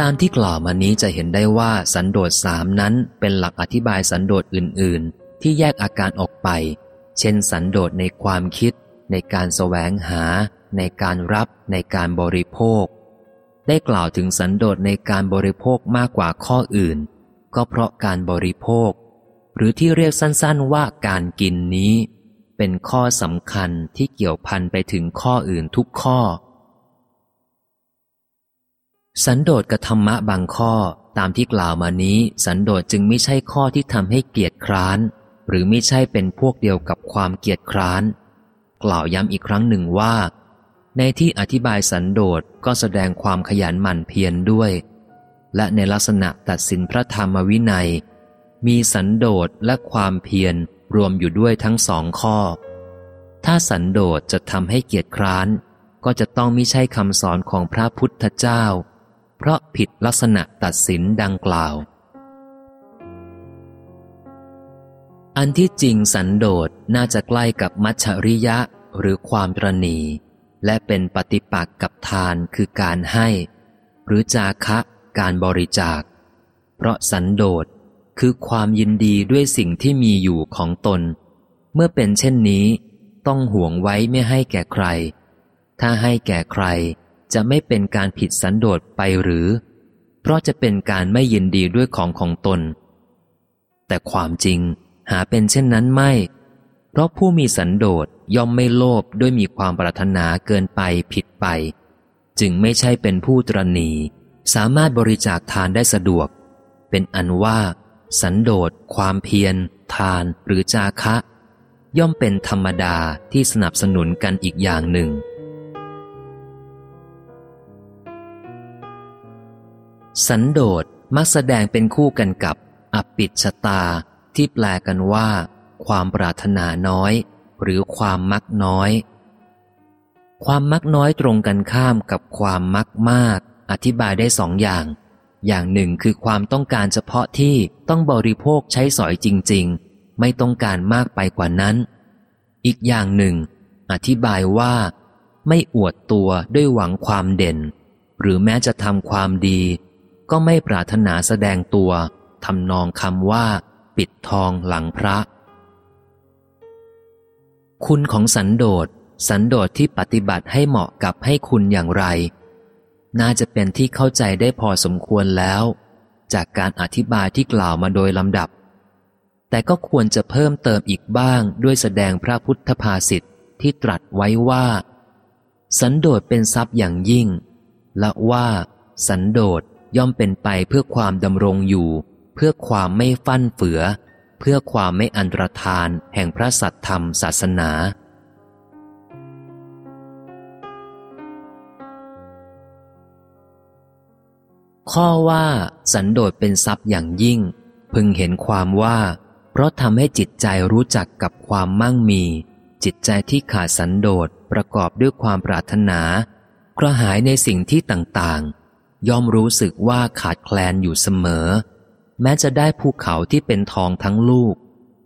ตามที่กล่าวมานี้จะเห็นได้ว่าสันโดษสามนั้นเป็นหลักอธิบายสันโดษอื่น ๆ ที่แยกอาการออกไป เช่น สันโดษในความคิด ในการแสวงหา ในการรับ ในการบริโภค ได้กล่าวถึงสันโดษในการบริโภคมากกว่าข้ออื่น ก็เพราะการบริโภค หรือที่เรียกสั้นๆว่าการกินนี้ เป็นข้อสำคัญที่เกี่ยวพันไปถึงข้ออื่นทุกข้อ สันโดษกับธรรมะบางข้อตามที่กล่าวมานี้ สันโดษจึงไม่ใช่ข้อที่ทำให้เกียจคร้าน หรือไม่ใช่เป็นพวกเดียวกับความเกียจคร้าน กล่าวย้ำอีกครั้งหนึ่งว่า ในที่อธิบายสันโดษก็แสดงความขยันหมั่นเพียรด้วย และในลักษณะตัดสินพระธรรมวินัย มีสันโดษและความเพียรรวมอยู่ด้วยทั้งสองข้อ ถ้าสันโดษจะทำให้เกียจคร้าน ก็จะต้องไม่ใช่คำสอนของพระพุทธเจ้า เพราะผิดลักษณะตัดสินดังกล่าว อันที่จริงสันโดษน่าจะใกล้กับมัชชริยะหรือความตรณี และเป็นปฏิปักษ์กับทานคือการให้ หรือจาคะการบริจาค เพราะสันโดษคือความยินดีด้วยสิ่งที่มีอยู่ของตน เมื่อเป็นเช่นนี้ ต้องห่วงไว้ไม่ให้แก่ใคร ถ้าให้แก่ใคร จะไม่เป็นการผิดสันโดษไปหรือ เพราะจะเป็นการไม่ยินดีด้วยของของตน แต่ความจริงหาเป็นเช่นนั้นไม่ เพราะผู้มีสันโดษย่อมไม่โลภด้วยมีความปรารถนาเกินไปผิดไป จึงไม่ใช่เป็นผู้ตรณีสามารถบริจาคทานได้สะดวก เป็นอันว่า สันโดษความเพียร ทานหรือจาคะ ย่อมเป็นธรรมดาที่สนับสนุนกันอีกอย่างหนึ่ง สันโดษมักแสดงเป็นคู่กันกับอปิชตาที่แปลกันว่า ความปรารถนาน้อย หรือความมักน้อย ความมักน้อยตรงกันข้ามกับความมักมาก อธิบายได้สองอย่าง อย่างหนึ่งคือความต้องการเฉพาะที่ต้องบริโภคใช้สอยจริง ๆ ไม่ต้องการมากไปกว่านั้น อีกอย่างหนึ่ง อธิบายว่า ไม่อวดตัวด้วยหวังความเด่น หรือแม้จะทำความดี ก็ไม่ปรารถนาแสดงตัวทำนองคำว่า ปิดทองหลังพระ คุณของสันโดษสันโดษที่ปฏิบัติให้เหมาะกับให้คุณอย่างไร น่าจะเป็นที่เข้าใจได้พอสมควรแล้ว จากการอธิบายที่กล่าวมาโดยลำดับ แต่ก็ควรจะเพิ่มเติมอีกบ้างด้วยแสดงพระพุทธภาษิตที่ตรัสไว้ว่า สันโดษเป็นทรัพย์อย่างยิ่ง และว่า สันโดษ ย่อมเป็นไปเพื่อความดำรงอยู่ เพื่อความไม่ฟั่นเฟือ เพื่อความไม่อันตรธานแห่งพระสัตธรรมศาสนา ข้อว่า สันโดษเป็นทรัพย์อย่างยิ่ง พึงเห็นความว่า เพราะทำให้จิตใจรู้จักกับความมั่งมี จิตใจที่ขาดสันโดษประกอบด้วยความปรารถนา กระหายในสิ่งที่ต่างๆ ย่อมรู้สึกว่าขาดแคลนอยู่เสมอ แม้จะได้ภูเขาที่เป็นทองทั้งลูก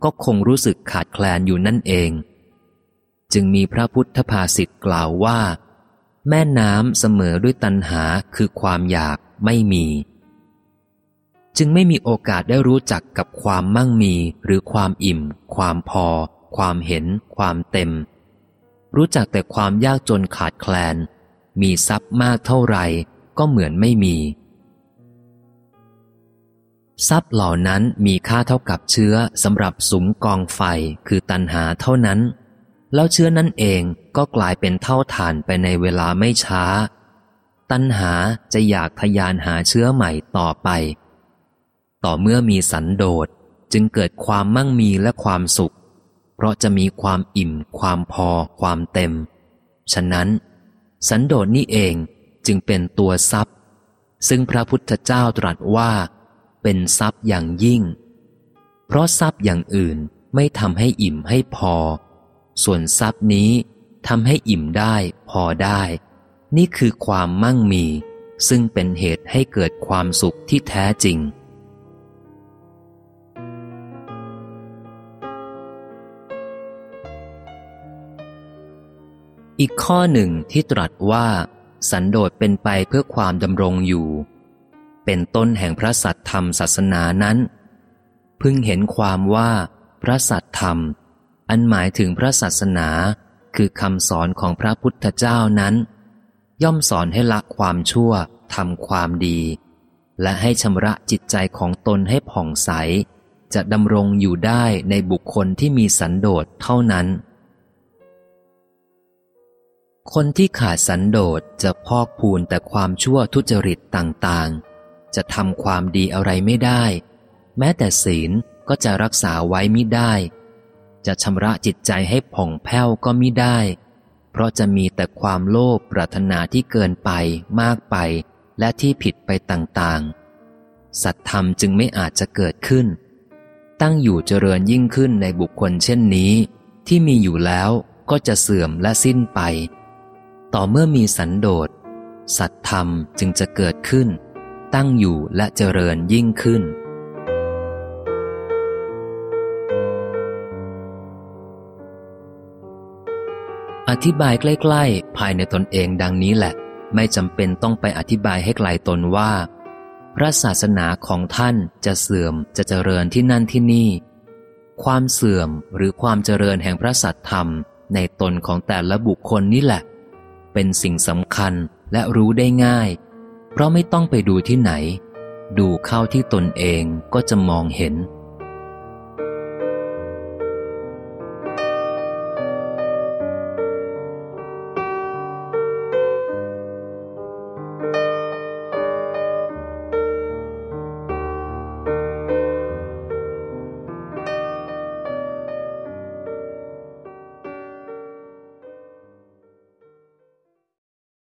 ก็คงรู้สึกขาดแคลนอยู่นั่นเอง จึงมีพระพุทธภาษิตกล่าวว่า แม่น้ำเสมอด้วยตันหาคือความอยากไม่มี จึงไม่มีโอกาสได้รู้จักกับความมั่งมีหรือความอิ่ม ความพอ ความเห็น ความเต็ม รู้จักแต่ความยากจนขาดแคลน มีทรัพย์มากเท่าไหร่ ก็เหมือนไม่มี ทรัพย์เหล่านั้นมีค่าเท่ากับเชื้อสำหรับสุมกองไฟคือตันหาเท่านั้น แล้วเชื้อนั้นเองก็กลายเป็นเท่าฐานไปในเวลาไม่ช้า ตันหาจะอยากทยานหาเชื้อใหม่ต่อไป ต่อเมื่อมีสันโดษจึงเกิดความมั่งมีและความสุข เพราะจะมีความอิ่ม ความพอ ความเต็ม ฉะนั้น สันโดษนี่เอง จึงเป็นตัวทรัพย์ ซึ่งพระพุทธเจ้าตรัสว่า เป็นทรัพย์อย่างยิ่ง เพราะทรัพย์อย่างอื่นไม่ทำให้อิ่มให้พอ ส่วนทรัพย์นี้ทำให้อิ่มได้พอได้ นี่คือความมั่งมี ซึ่งเป็นเหตุให้เกิดความสุขที่แท้จริง อีกข้อหนึ่งที่ตรัสว่า สันโดษเป็นไปเพื่อความดำรงอยู่ เป็นต้นแห่งพระสัตธรรมศาสนานั้น พึงเห็นความว่า พระสัตธรรม อันหมายถึงพระศาสนา คือคำสอนของพระพุทธเจ้านั้น ย่อมสอนให้ละความชั่วทำความดี และให้ชำระจิตใจของตนให้ผ่องใส จะดำรงอยู่ได้ในบุคคลที่มีสันโดษเท่านั้น คนที่ขาดสันโดษจะพอกพูนแต่ความชั่วทุจริตต่างๆ จะทำความดีอะไรไม่ได้ แม้แต่ศีลก็จะรักษาไว้มิได้ จะชำระจิตใจให้ผ่องแผ้วก็มิได้ เพราะจะมีแต่ความโลภปรารถนาที่เกินไปมากไป และที่ผิดไปต่างๆ สัตธรรมจึงไม่อาจจะเกิดขึ้น ตั้งอยู่เจริญยิ่งขึ้นในบุคคลเช่นนี้ ที่มีอยู่แล้วก็จะเสื่อมและสิ้นไป ต่อเมื่อมีสันโดษ สัตธรรมจึงจะเกิดขึ้น ตั้งอยู่และเจริญยิ่งขึ้น อธิบายใกล้ ๆ ภายในตนเองดังนี้แหละ ไม่จำเป็นต้องไปอธิบายให้ไกลตนว่า พระศาสนาของท่านจะเสื่อมจะเจริญที่นั่นที่นี่ ความเสื่อมหรือความเจริญแห่งพระสัตธรรมในตนของแต่ละบุคคลนี่แหละ เป็นสิ่งสำคัญและรู้ได้ง่าย เพราะไม่ต้องไปดูที่ไหน ดูเข้าที่ตนเองก็จะมองเห็น